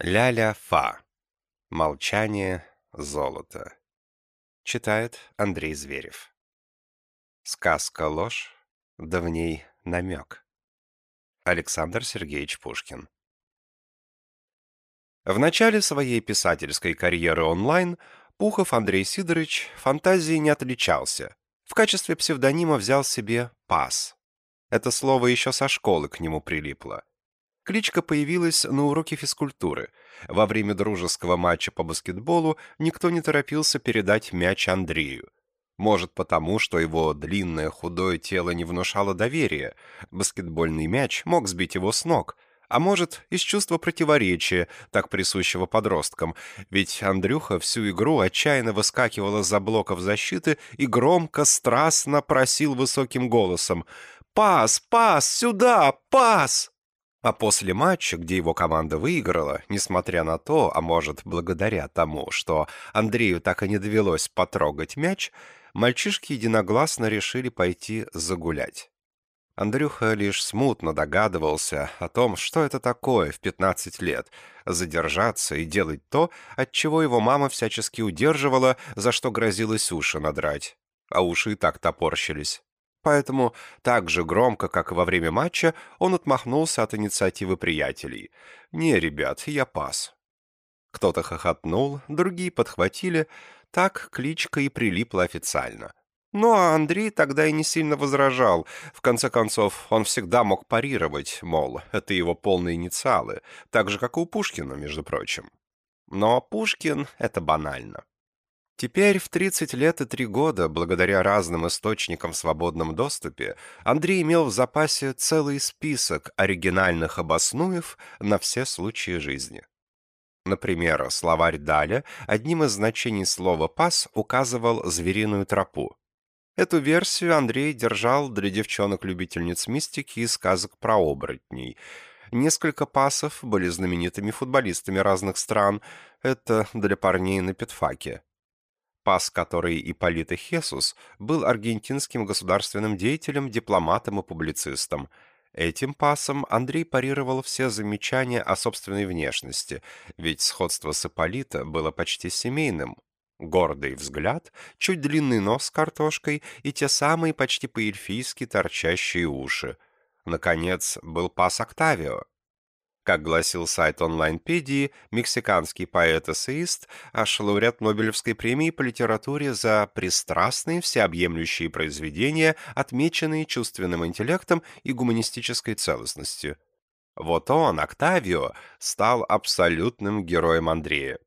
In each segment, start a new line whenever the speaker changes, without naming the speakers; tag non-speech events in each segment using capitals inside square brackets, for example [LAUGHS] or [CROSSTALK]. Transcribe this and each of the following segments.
Ля-ля-фа. Молчание золото. Читает Андрей Зверев. Сказка ложь, да в ней намек. Александр Сергеевич Пушкин. В начале своей писательской карьеры онлайн Пухов Андрей Сидорович фантазией не отличался. В качестве псевдонима взял себе «Пас». Это слово еще со школы к нему прилипло. Кличка появилась на уроке физкультуры. Во время дружеского матча по баскетболу никто не торопился передать мяч Андрею. Может потому, что его длинное худое тело не внушало доверия. Баскетбольный мяч мог сбить его с ног. А может, из чувства противоречия, так присущего подросткам. Ведь Андрюха всю игру отчаянно выскакивал из-за блоков защиты и громко, страстно просил высоким голосом «Пас! Пас! Сюда! Пас!» А после матча, где его команда выиграла, несмотря на то, а может, благодаря тому, что Андрею так и не довелось потрогать мяч, мальчишки единогласно решили пойти загулять. Андрюха лишь смутно догадывался о том, что это такое в 15 лет — задержаться и делать то, от чего его мама всячески удерживала, за что грозилось уши надрать. А уши и так топорщились поэтому так же громко, как и во время матча, он отмахнулся от инициативы приятелей. «Не, ребят, я пас». Кто-то хохотнул, другие подхватили, так кличка и прилипла официально. Ну а Андрей тогда и не сильно возражал. В конце концов, он всегда мог парировать, мол, это его полные инициалы, так же, как и у Пушкина, между прочим. Но Пушкин — это банально. Теперь в 30 лет и 3 года, благодаря разным источникам в свободном доступе, Андрей имел в запасе целый список оригинальных обоснуев на все случаи жизни. Например, словарь Даля одним из значений слова «пас» указывал звериную тропу. Эту версию Андрей держал для девчонок-любительниц мистики и сказок про оборотней. Несколько пасов были знаменитыми футболистами разных стран, это для парней на педфаке пас который Ипполит Хесус был аргентинским государственным деятелем, дипломатом и публицистом. Этим пасом Андрей парировал все замечания о собственной внешности, ведь сходство с Ипполита было почти семейным. Гордый взгляд, чуть длинный нос с картошкой и те самые почти по-эльфийски торчащие уши. Наконец, был пас Октавио, как гласил сайт онлайнпедии, мексиканский поэт-эссеист, аж лауреат Нобелевской премии по литературе за пристрастные всеобъемлющие произведения, отмеченные чувственным интеллектом и гуманистической целостностью. Вот он, Октавио, стал абсолютным героем Андрея.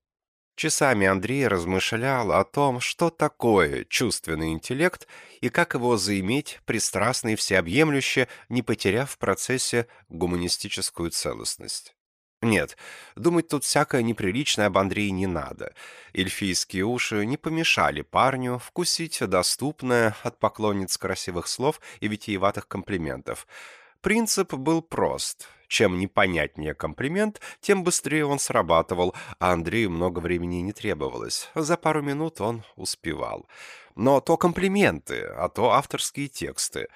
Часами Андрей размышлял о том, что такое чувственный интеллект и как его заиметь пристрастно и всеобъемлюще, не потеряв в процессе гуманистическую целостность. Нет, думать тут всякое неприличное об Андрее не надо. Эльфийские уши не помешали парню вкусить доступное от поклонниц красивых слов и витиеватых комплиментов. Принцип был прост — чем непонятнее комплимент, тем быстрее он срабатывал, а Андрею много времени не требовалось. За пару минут он успевал. Но то комплименты, а то авторские тексты.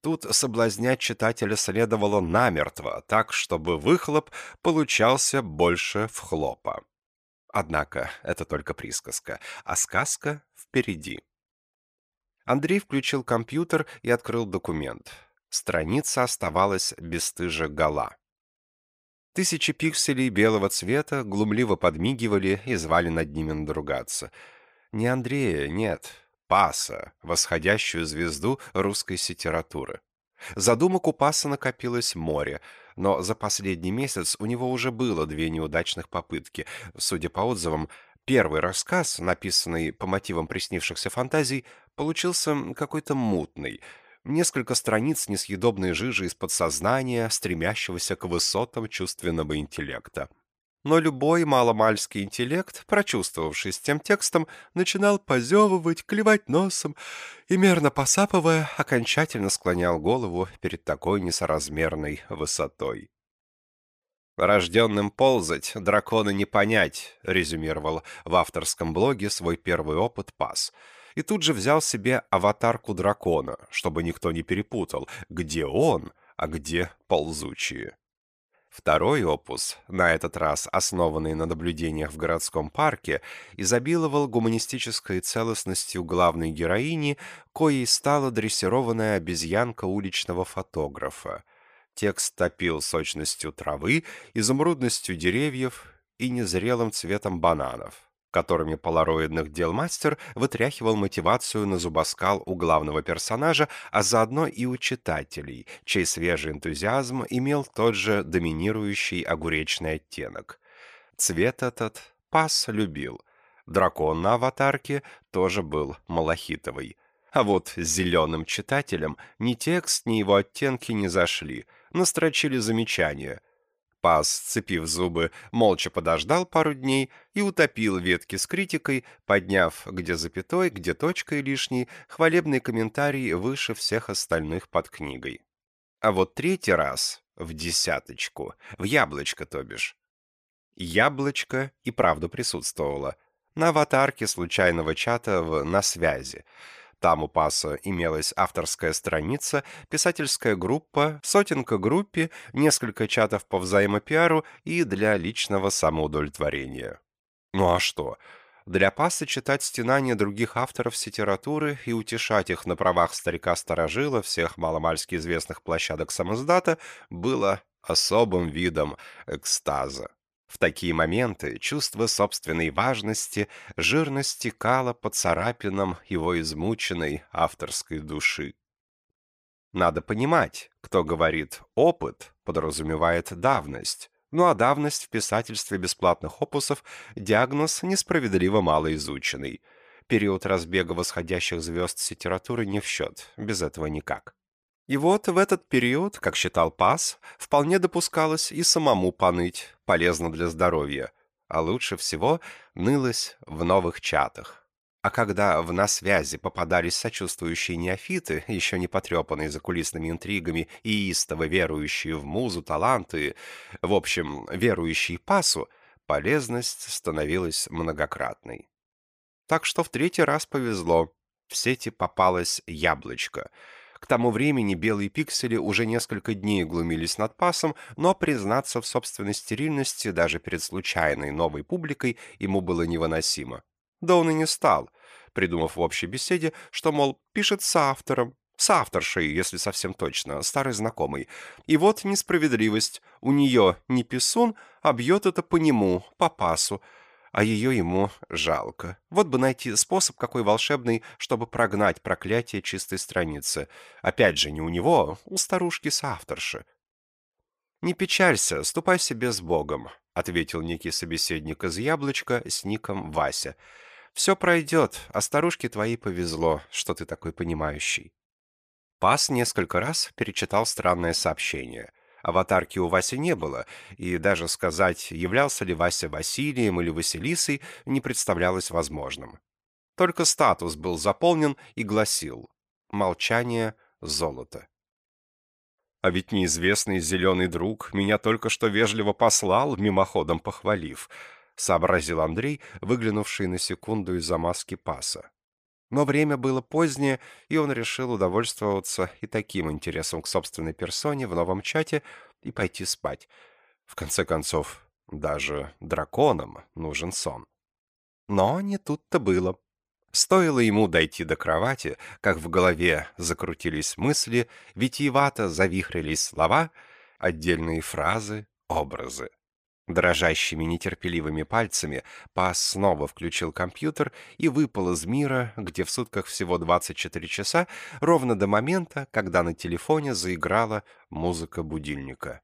Тут соблазнять читателя следовало намертво, так, чтобы выхлоп получался больше вхлопа. Однако это только присказка, а сказка впереди. Андрей включил компьютер и открыл документ. Страница оставалась бесстыже гола. Тысячи пикселей белого цвета глумливо подмигивали и звали над ними надругаться. Не Андрея, нет, Паса, восходящую звезду русской сетературы. Задумок у Паса накопилось море, но за последний месяц у него уже было две неудачных попытки. Судя по отзывам, первый рассказ, написанный по мотивам приснившихся фантазий, получился какой-то мутный — несколько страниц несъедобной жижи из подсознания, стремящегося к высотам чувственного интеллекта. Но любой маломальский интеллект, прочувствовавший с тем текстом, начинал позевывать, клевать носом и, мерно посапывая, окончательно склонял голову перед такой несоразмерной высотой. «Рожденным ползать, дракона не понять», — резюмировал в авторском блоге свой первый опыт Пас — и тут же взял себе аватарку дракона, чтобы никто не перепутал, где он, а где ползучие. Второй опус, на этот раз основанный на наблюдениях в городском парке, изобиловал гуманистической целостностью главной героини, коей стала дрессированная обезьянка уличного фотографа. Текст топил сочностью травы, изумрудностью деревьев и незрелым цветом бананов которыми полароидных дел мастер вытряхивал мотивацию на зубоскал у главного персонажа, а заодно и у читателей, чей свежий энтузиазм имел тот же доминирующий огуречный оттенок. Цвет этот Пас любил. Дракон на аватарке тоже был малахитовый. А вот с зеленым читателем ни текст, ни его оттенки не зашли, настрочили замечания — Пас, сцепив зубы, молча подождал пару дней и утопил ветки с критикой, подняв где запятой, где точкой лишней, хвалебный комментарий выше всех остальных под книгой. А вот третий раз, в десяточку, в яблочко, то бишь. Яблочко и правда присутствовало. На аватарке случайного чата в «На связи», там у Паса имелась авторская страница, писательская группа, сотенка группе, несколько чатов по взаимопиару и для личного самоудовлетворения. Ну а что? Для Паса читать стенания других авторов сетературы и утешать их на правах старика-старожила всех маломальски известных площадок самоздата было особым видом экстаза. В такие моменты чувство собственной важности жирно стекало по царапинам его измученной авторской души. Надо понимать, кто говорит «опыт», подразумевает давность, ну а давность в писательстве бесплатных опусов – диагноз несправедливо малоизученный. Период разбега восходящих звезд литературы не в счет, без этого никак. И вот в этот период, как считал Пас, вполне допускалось и самому поныть, полезно для здоровья, а лучше всего нылось в новых чатах. А когда в «На связи» попадались сочувствующие неофиты, еще не потрепанные закулисными интригами и истово верующие в музу, таланты, в общем, верующие Пасу, полезность становилась многократной. Так что в третий раз повезло. В сети попалось яблочко — к тому времени белые пиксели уже несколько дней глумились над пасом, но признаться в собственной стерильности даже перед случайной новой публикой ему было невыносимо. Да он и не стал, придумав в общей беседе, что, мол, пишет с автором, с авторшей, если совсем точно, старый знакомый. И вот несправедливость. У нее не писун, а бьет это по нему, по пасу а ее ему жалко. Вот бы найти способ какой волшебный, чтобы прогнать проклятие чистой страницы. Опять же, не у него, у старушки-соавторши. «Не печалься, ступай себе с Богом», — ответил некий собеседник из яблочка с ником Вася. «Все пройдет, а старушке твоей повезло, что ты такой понимающий». Пас несколько раз перечитал странное сообщение — Аватарки у Васи не было, и даже сказать, являлся ли Вася Василием или Василисой, не представлялось возможным. Только статус был заполнен и гласил «Молчание — золото». А ведь неизвестный зеленый друг меня только что вежливо послал, мимоходом похвалив, сообразил Андрей, выглянувший на секунду из-за маски паса. Но время было позднее, и он решил удовольствоваться и таким интересом к собственной персоне в новом чате и пойти спать. В конце концов, даже драконам нужен сон. Но не тут-то было. Стоило ему дойти до кровати, как в голове закрутились мысли, витиевато завихрились слова, отдельные фразы, образы. Дрожащими нетерпеливыми пальцами Пас снова включил компьютер и выпал из мира, где в сутках всего 24 часа, ровно до момента, когда на телефоне заиграла музыка будильника.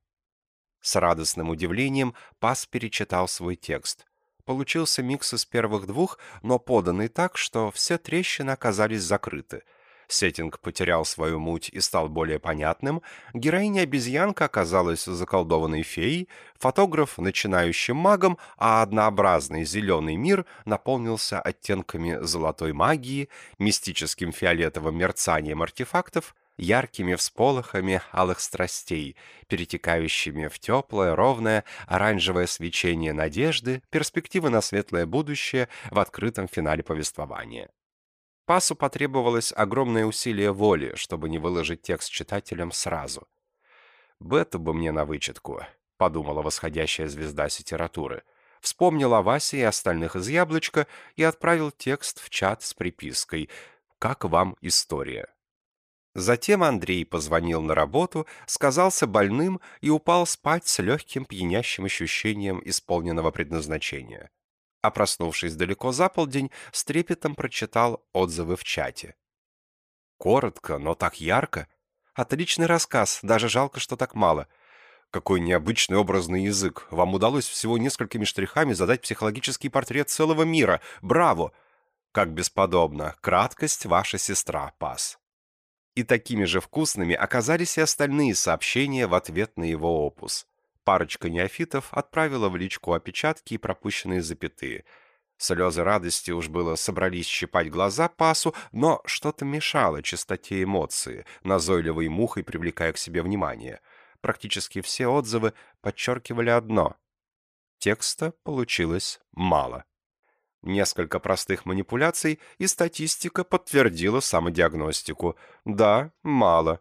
С радостным удивлением Пас перечитал свой текст. Получился микс из первых двух, но поданный так, что все трещины оказались закрыты — сеттинг потерял свою муть и стал более понятным, героиня-обезьянка оказалась заколдованной феей, фотограф — начинающим магом, а однообразный зеленый мир наполнился оттенками золотой магии, мистическим фиолетовым мерцанием артефактов, яркими всполохами алых страстей, перетекающими в теплое, ровное, оранжевое свечение надежды, перспективы на светлое будущее в открытом финале повествования. Пасу потребовалось огромное усилие воли, чтобы не выложить текст читателям сразу. Бету бы мне на вычетку. — подумала восходящая звезда литературы. Вспомнил о Васе и остальных из «Яблочка» и отправил текст в чат с припиской «Как вам история?». Затем Андрей позвонил на работу, сказался больным и упал спать с легким пьянящим ощущением исполненного предназначения. А проснувшись далеко за полдень, с трепетом прочитал отзывы в чате. Коротко, но так ярко. Отличный рассказ, даже жалко, что так мало. Какой необычный образный язык. Вам удалось всего несколькими штрихами задать психологический портрет целого мира. Браво! Как бесподобно. Краткость ваша сестра, пас. И такими же вкусными оказались и остальные сообщения в ответ на его опус. Парочка неофитов отправила в личку опечатки и пропущенные запятые. Слезы радости уж было собрались щипать глаза пасу, но что-то мешало чистоте эмоции, назойливой мухой привлекая к себе внимание. Практически все отзывы подчеркивали одно. Текста получилось мало. Несколько простых манипуляций, и статистика подтвердила самодиагностику. Да, мало.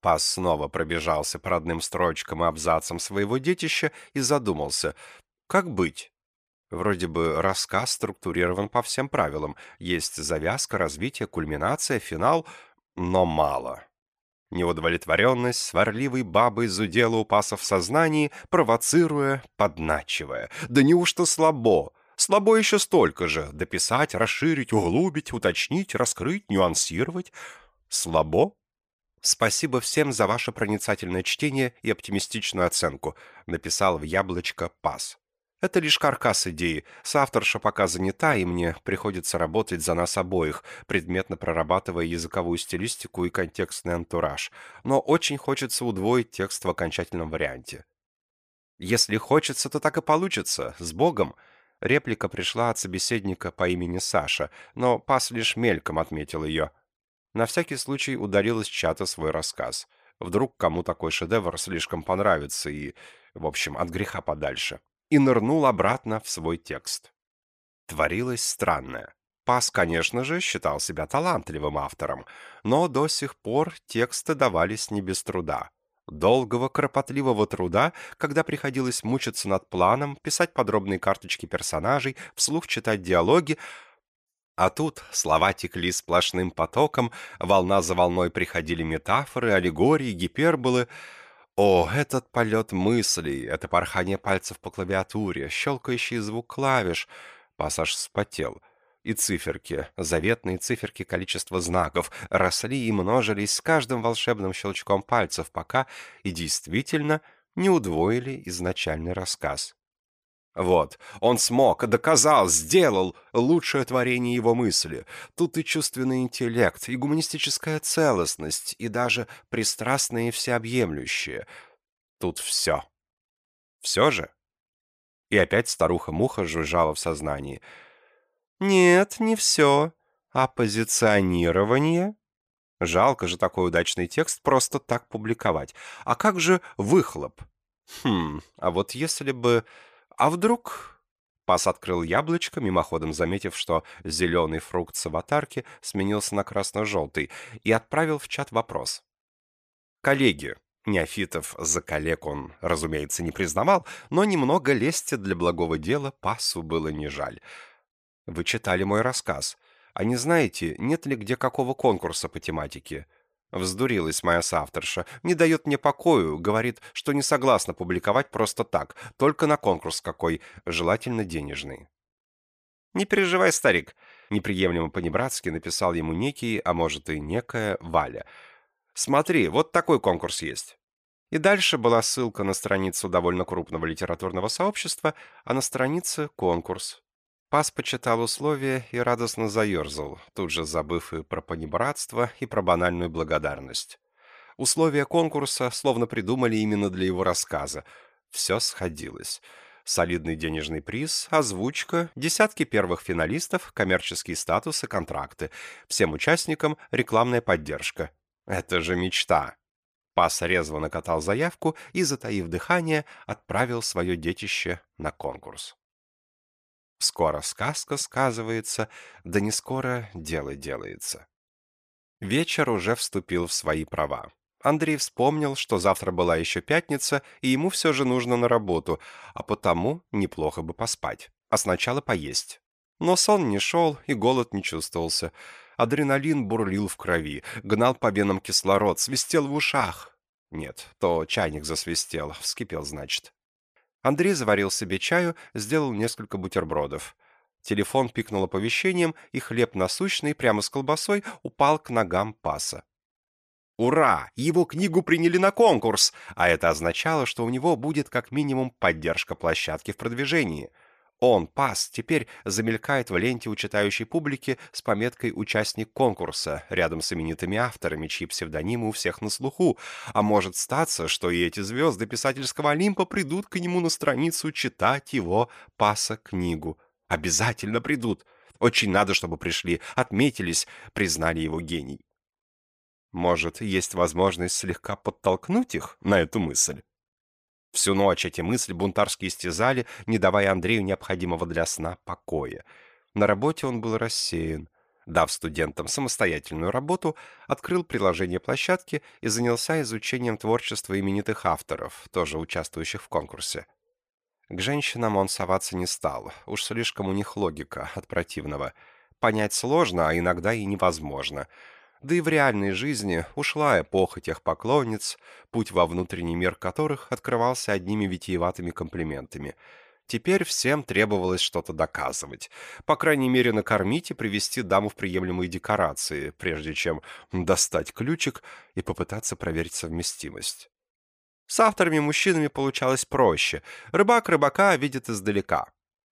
Пас снова пробежался по родным строчкам и абзацам своего детища и задумался. Как быть? Вроде бы рассказ структурирован по всем правилам. Есть завязка, развитие, кульминация, финал, но мало. Неудовлетворенность сварливой бабой зудела у паса в сознании, провоцируя, подначивая. Да неужто слабо? Слабо еще столько же. Дописать, расширить, углубить, уточнить, раскрыть, нюансировать. Слабо? Спасибо всем за ваше проницательное чтение и оптимистичную оценку, написал в яблочко Пас. Это лишь каркас идеи. Соавторша пока занята, и мне приходится работать за нас обоих, предметно прорабатывая языковую стилистику и контекстный антураж. Но очень хочется удвоить текст в окончательном варианте. Если хочется, то так и получится. С Богом. Реплика пришла от собеседника по имени Саша, но Пас лишь мельком отметил ее. На всякий случай ударил из чата свой рассказ. Вдруг кому такой шедевр слишком понравится и, в общем, от греха подальше. И нырнул обратно в свой текст. Творилось странное. Пас, конечно же, считал себя талантливым автором, но до сих пор тексты давались не без труда долгого, кропотливого труда, когда приходилось мучиться над планом, писать подробные карточки персонажей, вслух читать диалоги, а тут слова текли сплошным потоком, волна за волной приходили метафоры, аллегории, гиперболы. О, этот полет мыслей, это порхание пальцев по клавиатуре, щелкающий звук клавиш. Пассаж вспотел и циферки, заветные циферки количества знаков, росли и множились с каждым волшебным щелчком пальцев, пока и действительно не удвоили изначальный рассказ. Вот, он смог, доказал, сделал лучшее творение его мысли. Тут и чувственный интеллект, и гуманистическая целостность, и даже пристрастное и всеобъемлющее. Тут все. Все же? И опять старуха-муха жужжала в сознании — «Нет, не все. А позиционирование?» Жалко же такой удачный текст просто так публиковать. А как же выхлоп? Хм, а вот если бы... А вдруг... Пас открыл яблочко, мимоходом заметив, что зеленый фрукт с аватарки сменился на красно-желтый, и отправил в чат вопрос. «Коллеги, Неофитов за коллег он, разумеется, не признавал, но немного лести для благого дела Пасу было не жаль. Вы читали мой рассказ. А не знаете, нет ли где какого конкурса по тематике? Вздурилась моя соавторша. Не дает мне покою, говорит, что не согласна публиковать просто так, только на конкурс какой, желательно денежный. «Не переживай, старик», — неприемлемо по-небратски написал ему некий, а может и некая Валя. «Смотри, вот такой конкурс есть». И дальше была ссылка на страницу довольно крупного литературного сообщества, а на странице — конкурс. Пас почитал условия и радостно заерзал, тут же забыв и про понебратство, и про банальную благодарность. Условия конкурса словно придумали именно для его рассказа. Все сходилось. Солидный денежный приз, озвучка, десятки первых финалистов, коммерческие статусы, контракты. Всем участникам рекламная поддержка. Это же мечта. Пас резво накатал заявку и, затаив дыхание, отправил свое детище на конкурс. Скоро сказка сказывается, да не скоро дело делается. Вечер уже вступил в свои права. Андрей вспомнил, что завтра была еще пятница, и ему все же нужно на работу, а потому неплохо бы поспать, а сначала поесть. Но сон не шел, и голод не чувствовался. Адреналин бурлил в крови, гнал по венам кислород, свистел в ушах. Нет, то чайник засвистел, вскипел, значит. Андрей заварил себе чаю, сделал несколько бутербродов. Телефон пикнул оповещением, и хлеб насущный прямо с колбасой упал к ногам паса. Ура! Его книгу приняли на конкурс, а это означало, что у него будет как минимум поддержка площадки в продвижении. Он, пас, теперь замелькает в ленте у читающей публики с пометкой «Участник конкурса» рядом с именитыми авторами, чьи псевдонимы у всех на слуху. А может статься, что и эти звезды писательского Олимпа придут к нему на страницу читать его паса книгу. Обязательно придут. Очень надо, чтобы пришли, отметились, признали его гений. Может, есть возможность слегка подтолкнуть их на эту мысль? Всю ночь эти мысли бунтарски истязали, не давая Андрею необходимого для сна покоя. На работе он был рассеян. Дав студентам самостоятельную работу, открыл приложение площадки и занялся изучением творчества именитых авторов, тоже участвующих в конкурсе. К женщинам он соваться не стал, уж слишком у них логика от противного. Понять сложно, а иногда и невозможно — да и в реальной жизни ушла эпоха тех поклонниц, путь во внутренний мир которых открывался одними витиеватыми комплиментами. Теперь всем требовалось что-то доказывать. По крайней мере, накормить и привести даму в приемлемые декорации, прежде чем достать ключик и попытаться проверить совместимость. С авторами-мужчинами получалось проще. Рыбак рыбака видит издалека.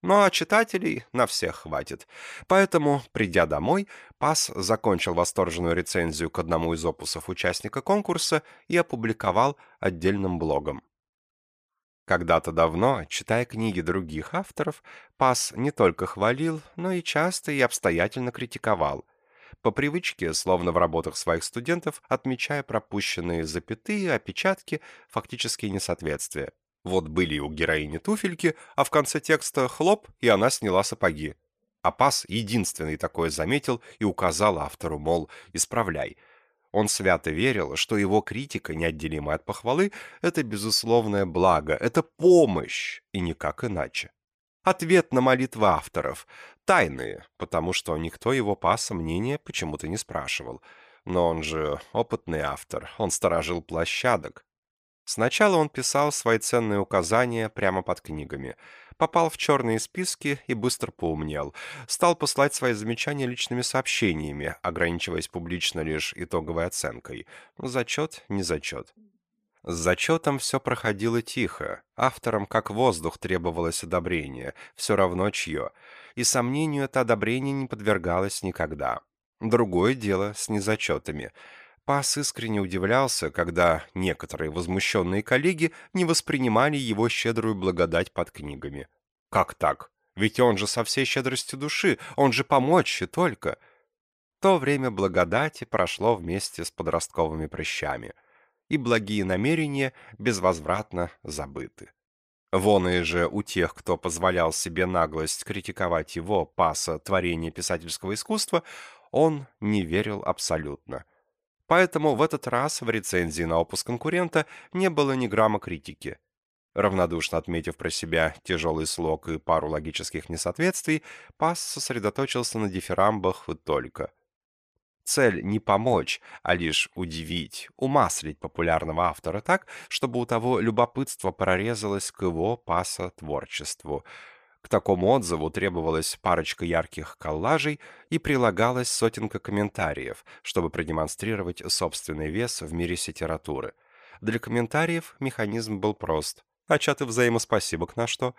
Ну а читателей на всех хватит. Поэтому, придя домой, Пас закончил восторженную рецензию к одному из опусов участника конкурса и опубликовал отдельным блогом. Когда-то давно, читая книги других авторов, Пас не только хвалил, но и часто и обстоятельно критиковал. По привычке, словно в работах своих студентов, отмечая пропущенные запятые, опечатки, фактические несоответствия. Вот были у героини туфельки, а в конце текста хлоп, и она сняла сапоги. А пас единственный такое заметил и указал автору, мол, исправляй. Он свято верил, что его критика, неотделимая от похвалы, это безусловное благо, это помощь, и никак иначе. Ответ на молитвы авторов. Тайные, потому что никто его паса мнения почему-то не спрашивал. Но он же опытный автор, он сторожил площадок. Сначала он писал свои ценные указания прямо под книгами. Попал в черные списки и быстро поумнел. Стал послать свои замечания личными сообщениями, ограничиваясь публично лишь итоговой оценкой. Зачет, не зачет. С зачетом все проходило тихо. Авторам как воздух требовалось одобрение, все равно чье. И сомнению это одобрение не подвергалось никогда. Другое дело с незачетами — Пас искренне удивлялся, когда некоторые возмущенные коллеги не воспринимали его щедрую благодать под книгами. Как так? Ведь он же со всей щедростью души, он же помочь и только. То время благодати прошло вместе с подростковыми прыщами, и благие намерения безвозвратно забыты. Вон и же у тех, кто позволял себе наглость критиковать его, паса, творение писательского искусства, он не верил абсолютно – Поэтому в этот раз в рецензии на опус конкурента не было ни грамма критики. Равнодушно отметив про себя тяжелый слог и пару логических несоответствий, Пас сосредоточился на дифирамбах и только. Цель не помочь, а лишь удивить, умаслить популярного автора так, чтобы у того любопытство прорезалось к его паса творчеству — к такому отзыву требовалась парочка ярких коллажей и прилагалась сотенка комментариев, чтобы продемонстрировать собственный вес в мире литературы. Для комментариев механизм был прост. А чаты взаимоспасибок на что?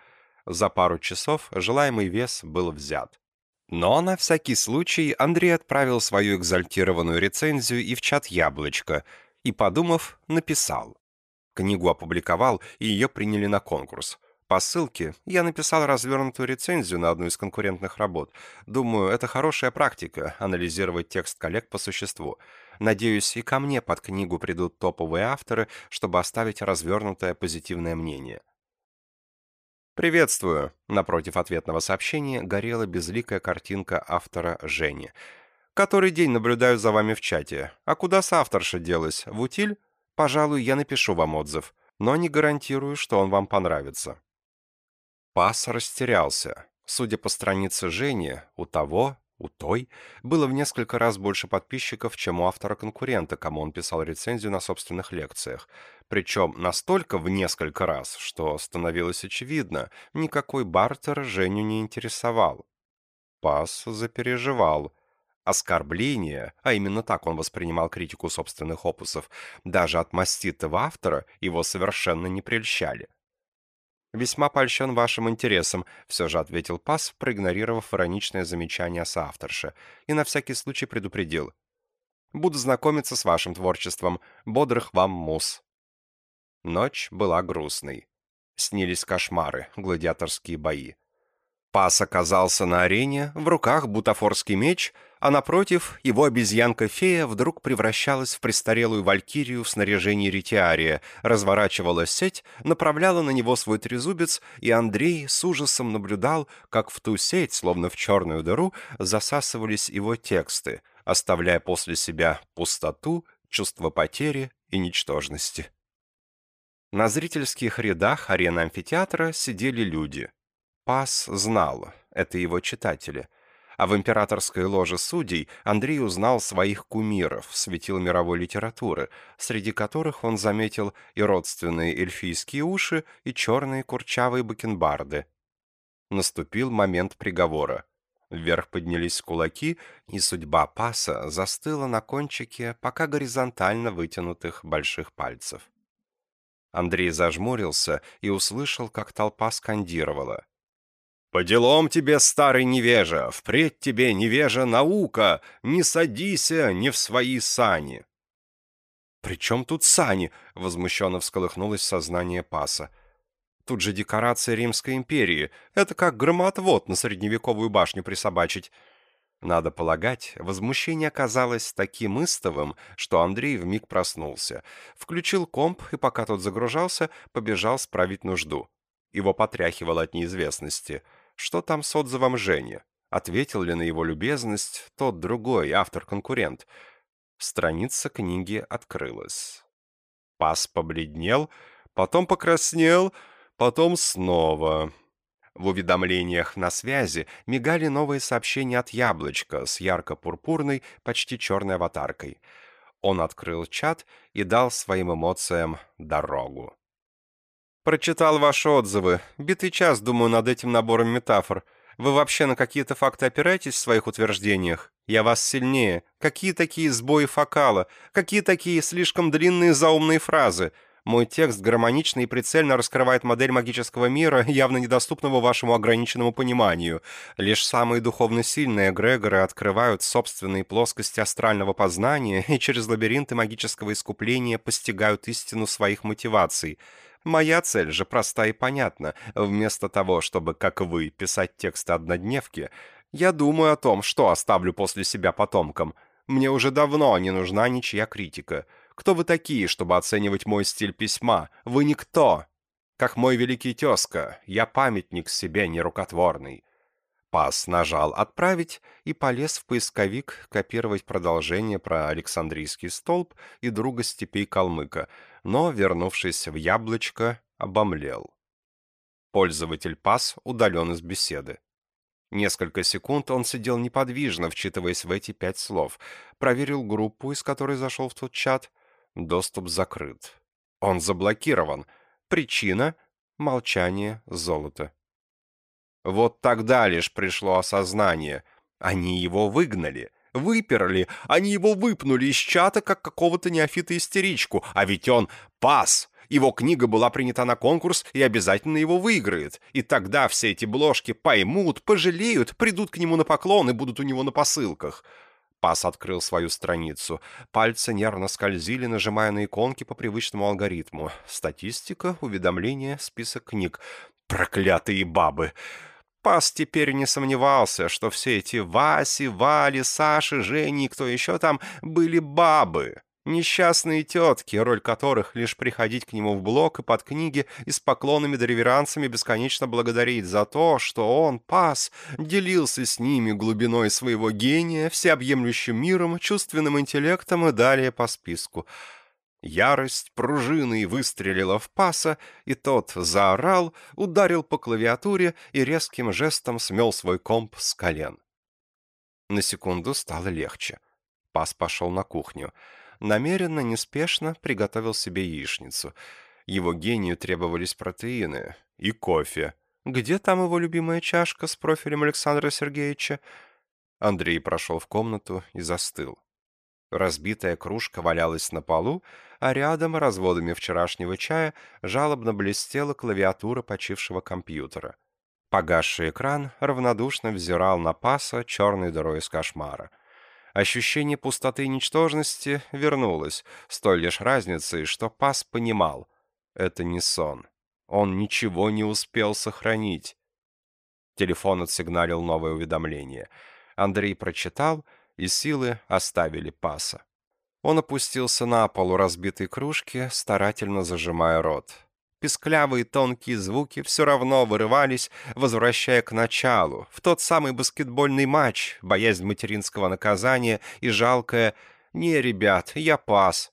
За пару часов желаемый вес был взят. Но на всякий случай Андрей отправил свою экзальтированную рецензию и в чат «Яблочко», и, подумав, написал. Книгу опубликовал, и ее приняли на конкурс. По ссылке я написал развернутую рецензию на одну из конкурентных работ. Думаю, это хорошая практика — анализировать текст коллег по существу. Надеюсь, и ко мне под книгу придут топовые авторы, чтобы оставить развернутое позитивное мнение. «Приветствую!» — напротив ответного сообщения горела безликая картинка автора Жени. «Который день наблюдаю за вами в чате. А куда с авторша делась? В утиль? Пожалуй, я напишу вам отзыв, но не гарантирую, что он вам понравится». Пас растерялся. Судя по странице Жени, у того, у той, было в несколько раз больше подписчиков, чем у автора-конкурента, кому он писал рецензию на собственных лекциях. Причем настолько в несколько раз, что становилось очевидно, никакой бартер Женю не интересовал. Пас запереживал. Оскорбление, а именно так он воспринимал критику собственных опусов, даже от маститого автора его совершенно не прельщали. «Весьма польщен вашим интересом», — все же ответил Пас, проигнорировав ироничное замечание соавторши, и на всякий случай предупредил. «Буду знакомиться с вашим творчеством. Бодрых вам мус». Ночь была грустной. Снились кошмары, гладиаторские бои. Пас оказался на арене, в руках бутафорский меч, а напротив его обезьянка-фея вдруг превращалась в престарелую валькирию в снаряжении ретиария, разворачивала сеть, направляла на него свой трезубец, и Андрей с ужасом наблюдал, как в ту сеть, словно в черную дыру, засасывались его тексты, оставляя после себя пустоту, чувство потери и ничтожности. На зрительских рядах арены амфитеатра сидели люди — Пас знал, это его читатели. А в императорской ложе судей Андрей узнал своих кумиров, светил мировой литературы, среди которых он заметил и родственные эльфийские уши, и черные курчавые бакенбарды. Наступил момент приговора. Вверх поднялись кулаки, и судьба паса застыла на кончике пока горизонтально вытянутых больших пальцев. Андрей зажмурился и услышал, как толпа скандировала. «По делам тебе, старый невежа, впредь тебе, невежа, наука, не садися не в свои сани!» «При чем тут сани?» — возмущенно всколыхнулось сознание паса. «Тут же декорация Римской империи. Это как громоотвод на средневековую башню присобачить». Надо полагать, возмущение оказалось таким истовым, что Андрей вмиг проснулся. Включил комп и, пока тот загружался, побежал справить нужду. Его потряхивало от неизвестности — что там с отзывом Жени? Ответил ли на его любезность тот другой, автор-конкурент? Страница книги открылась. Пас побледнел, потом покраснел, потом снова. В уведомлениях на связи мигали новые сообщения от Яблочка с ярко-пурпурной, почти черной аватаркой. Он открыл чат и дал своим эмоциям дорогу. Прочитал ваши отзывы. Битый час думаю над этим набором метафор. Вы вообще на какие-то факты опираетесь в своих утверждениях? Я вас сильнее. Какие такие сбои фокала? Какие такие слишком длинные заумные фразы? Мой текст гармонично и прицельно раскрывает модель магического мира, [LAUGHS] явно недоступного вашему ограниченному пониманию. Лишь самые духовно сильные эгрегоры открывают собственные плоскости астрального познания и через лабиринты магического искупления постигают истину своих мотиваций — Моя цель же проста и понятна. Вместо того, чтобы, как вы, писать тексты однодневки, я думаю о том, что оставлю после себя потомкам. Мне уже давно не нужна ничья критика. Кто вы такие, чтобы оценивать мой стиль письма? Вы никто. Как мой великий тезка, я памятник себе нерукотворный. Пас нажал «Отправить» и полез в поисковик копировать продолжение про Александрийский столб и друга степей Калмыка, но, вернувшись в яблочко, обомлел. Пользователь Пас удален из беседы. Несколько секунд он сидел неподвижно, вчитываясь в эти пять слов. Проверил группу, из которой зашел в тот чат. Доступ закрыт. Он заблокирован. Причина — молчание золота. Вот тогда лишь пришло осознание. Они его выгнали, выперли, они его выпнули из чата, как какого-то неофита-истеричку, а ведь он пас. Его книга была принята на конкурс и обязательно его выиграет. И тогда все эти бложки поймут, пожалеют, придут к нему на поклон и будут у него на посылках. Пас открыл свою страницу. Пальцы нервно скользили, нажимая на иконки по привычному алгоритму. Статистика, уведомления, список книг. Проклятые бабы! Пас теперь не сомневался, что все эти Васи, Вали, Саши, Жени и кто еще там были бабы. Несчастные тетки, роль которых лишь приходить к нему в блок и под книги и с поклонами да реверансами бесконечно благодарить за то, что он, пас, делился с ними глубиной своего гения, всеобъемлющим миром, чувственным интеллектом и далее по списку. Ярость пружиной выстрелила в паса, и тот заорал, ударил по клавиатуре и резким жестом смел свой комп с колен. На секунду стало легче. Пас пошел на кухню. Намеренно, неспешно приготовил себе яичницу. Его гению требовались протеины и кофе. Где там его любимая чашка с профилем Александра Сергеевича? Андрей прошел в комнату и застыл. Разбитая кружка валялась на полу, а рядом, разводами вчерашнего чая, жалобно блестела клавиатура почившего компьютера. Погасший экран равнодушно взирал на паса черной дырой из кошмара. Ощущение пустоты и ничтожности вернулось, с той лишь разницей, что пас понимал — это не сон. Он ничего не успел сохранить. Телефон отсигналил новое уведомление. Андрей прочитал, и силы оставили паса. Он опустился на пол у разбитой кружки, старательно зажимая рот. Песклявые тонкие звуки все равно вырывались, возвращая к началу, в тот самый баскетбольный матч, боязнь материнского наказания и жалкое «Не, ребят, я пас».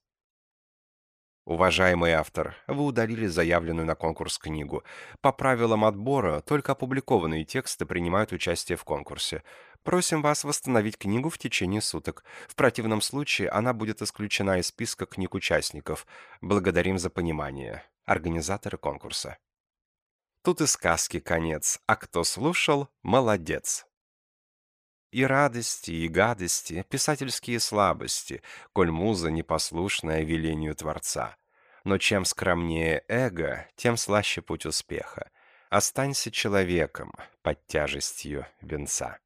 Уважаемый автор, вы удалили заявленную на конкурс книгу. По правилам отбора, только опубликованные тексты принимают участие в конкурсе. Просим вас восстановить книгу в течение суток. В противном случае она будет исключена из списка книг участников. Благодарим за понимание. Организаторы конкурса. Тут и сказки конец, а кто слушал, молодец. И радости, и гадости, писательские слабости, коль муза непослушная велению Творца. Но чем скромнее эго, тем слаще путь успеха. Останься человеком под тяжестью венца.